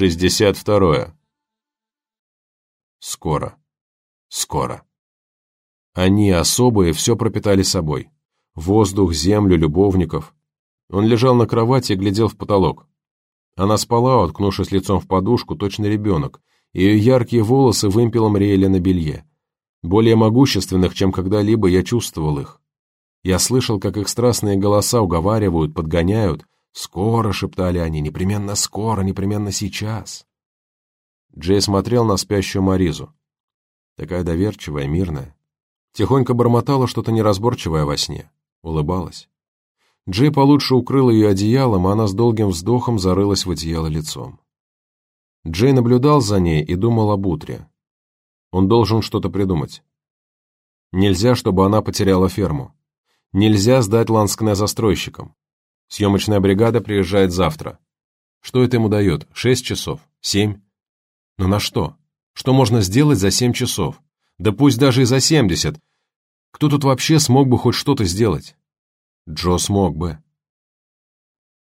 Шестьдесят второе. Скоро. Скоро. Они, особые, все пропитали собой. Воздух, землю, любовников. Он лежал на кровати и глядел в потолок. Она спала, уткнувшись лицом в подушку, точно ребенок. Ее яркие волосы вымпелом реяли на белье. Более могущественных, чем когда-либо, я чувствовал их. Я слышал, как их страстные голоса уговаривают, подгоняют. «Скоро», — шептали они, — «непременно скоро, непременно сейчас». Джей смотрел на спящую Маризу. Такая доверчивая, мирная. Тихонько бормотала что-то неразборчивое во сне. Улыбалась. Джей получше укрыл ее одеялом, а она с долгим вздохом зарылась в одеяло лицом. Джей наблюдал за ней и думал об утре. Он должен что-то придумать. Нельзя, чтобы она потеряла ферму. Нельзя сдать Ланскне застройщикам. Съемочная бригада приезжает завтра. Что это ему дает? Шесть часов? Семь? Но на что? Что можно сделать за семь часов? Да пусть даже и за семьдесят. Кто тут вообще смог бы хоть что-то сделать? Джо смог бы.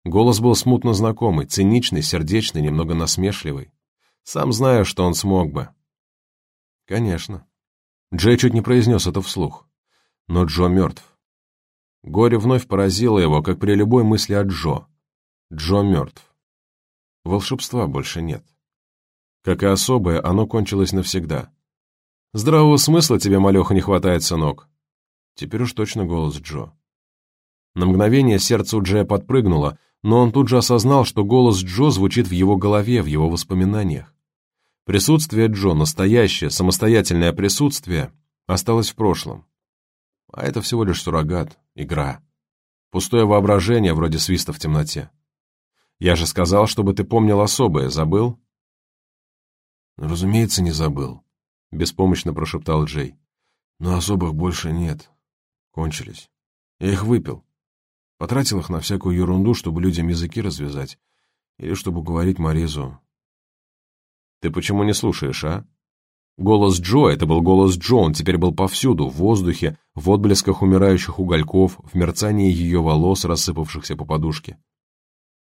Голос был смутно знакомый, циничный, сердечный, немного насмешливый. Сам знаю, что он смог бы. Конечно. Джей чуть не произнес это вслух. Но Джо мертв. Горе вновь поразило его, как при любой мысли о Джо. Джо мертв. Волшебства больше нет. Как и особое, оно кончилось навсегда. Здравого смысла тебе, малеха, не хватает, сынок. Теперь уж точно голос Джо. На мгновение сердце у Джея подпрыгнуло, но он тут же осознал, что голос Джо звучит в его голове, в его воспоминаниях. Присутствие Джо, настоящее, самостоятельное присутствие, осталось в прошлом. А это всего лишь суррогат, игра. Пустое воображение, вроде свиста в темноте. Я же сказал, чтобы ты помнил особое, забыл? Разумеется, не забыл, беспомощно прошептал Джей. Но особых больше нет. Кончились. Я их выпил. Потратил их на всякую ерунду, чтобы людям языки развязать. Или чтобы говорить Маризу, ты почему не слушаешь, а? Голос Джо — это был голос Джо, он теперь был повсюду, в воздухе, в отблесках умирающих угольков, в мерцании ее волос, рассыпавшихся по подушке.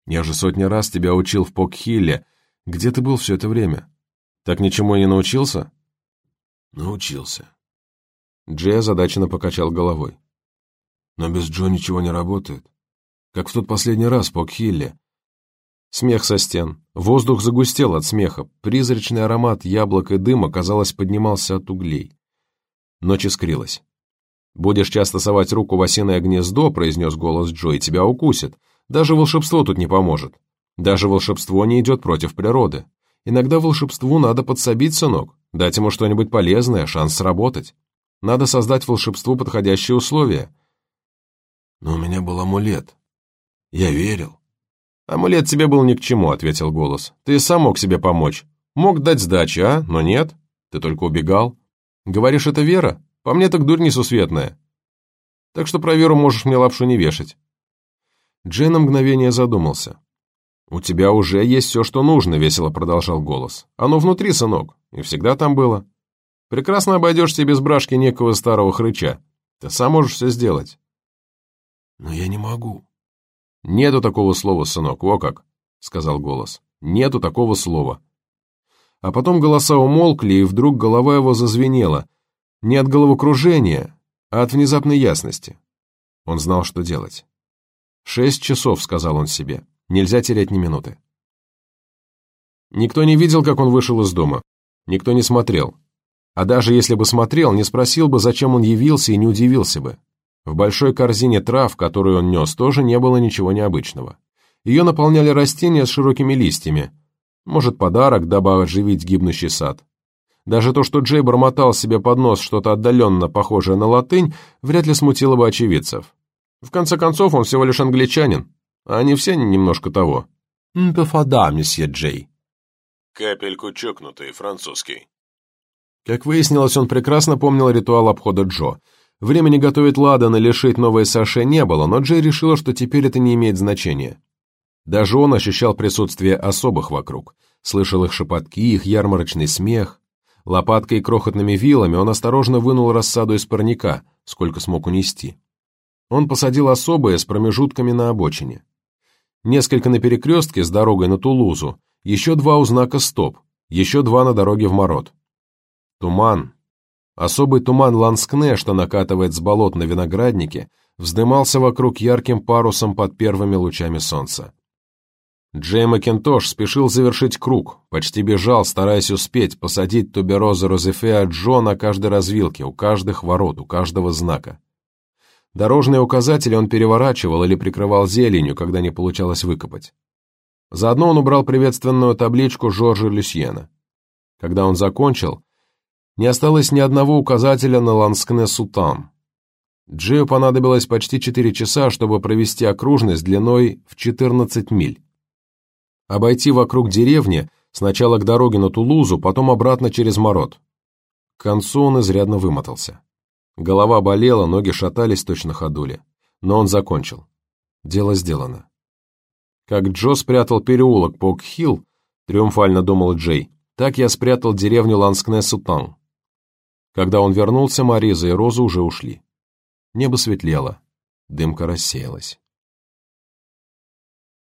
Я же сотни раз тебя учил в Покхилле. Где ты был все это время? Так ничему и не научился? Научился. Джей озадаченно покачал головой. Но без Джо ничего не работает. Как в тот последний раз в Покхилле. Смех со стен. Воздух загустел от смеха. Призрачный аромат яблок и дыма, казалось, поднимался от углей. Ночь искрилась. «Будешь часто совать руку в осиное гнездо», — произнес голос Джо, — «и тебя укусит. Даже волшебство тут не поможет. Даже волшебство не идет против природы. Иногда волшебству надо подсобить, сынок, дать ему что-нибудь полезное, шанс сработать. Надо создать волшебству подходящие условия». «Но у меня был амулет. Я верил. «Амулет тебе был ни к чему», — ответил голос. «Ты сам мог себе помочь. Мог дать сдачи, а? Но нет. Ты только убегал. Говоришь, это вера? По мне так дурь несусветная. Так что про веру можешь мне лапшу не вешать». Джей на мгновение задумался. «У тебя уже есть все, что нужно», — весело продолжал голос. «Оно внутри, сынок, и всегда там было. Прекрасно обойдешься без брашки некого старого хрыча. Ты сам можешь все сделать». «Но я не могу», «Нету такого слова, сынок, во как», — сказал голос. «Нету такого слова». А потом голоса умолкли, и вдруг голова его зазвенела. Не от головокружения, а от внезапной ясности. Он знал, что делать. «Шесть часов», — сказал он себе. «Нельзя терять ни минуты». Никто не видел, как он вышел из дома. Никто не смотрел. А даже если бы смотрел, не спросил бы, зачем он явился, и не удивился бы. В большой корзине трав, которую он нес, тоже не было ничего необычного. Ее наполняли растения с широкими листьями. Может, подарок, дабы оживить гибнущий сад. Даже то, что Джей бормотал себе под нос что-то отдаленно похожее на латынь, вряд ли смутило бы очевидцев. В конце концов, он всего лишь англичанин, а они все немножко того. «Пефада, месье Джей». Капельку чокнутый, французский. Как выяснилось, он прекрасно помнил ритуал обхода Джо — Времени готовить ладан или шить саше не было, но Джей решила, что теперь это не имеет значения. Даже он ощущал присутствие особых вокруг, слышал их шепотки, их ярмарочный смех. Лопаткой и крохотными вилами он осторожно вынул рассаду из парника, сколько смог унести. Он посадил особые с промежутками на обочине. Несколько на перекрестке с дорогой на Тулузу, еще два у знака «Стоп», еще два на дороге в Мород. Туман. Особый туман Ланскне, что накатывает с болот на винограднике, вздымался вокруг ярким парусом под первыми лучами солнца. Джей Макинтош спешил завершить круг, почти бежал, стараясь успеть посадить туберозу Розефеа Джо на каждой развилке, у каждых ворот, у каждого знака. Дорожные указатели он переворачивал или прикрывал зеленью, когда не получалось выкопать. Заодно он убрал приветственную табличку Жоржа Люсьена. Когда он закончил, не осталось ни одного указателя на Ланскне-Сутан. Джею понадобилось почти 4 часа, чтобы провести окружность длиной в 14 миль обойти вокруг деревни, сначала к дороге на Тулузу, потом обратно через Мород. К концу он изрядно вымотался. Голова болела, ноги шатались точно ходули. Но он закончил. Дело сделано. Как Джо спрятал переулок Пок-Хилл, триумфально думал Джей, так я спрятал деревню Ланскне-Сутан. Когда он вернулся, Мариза и Роза уже ушли. Небо светлело, дымка рассеялась.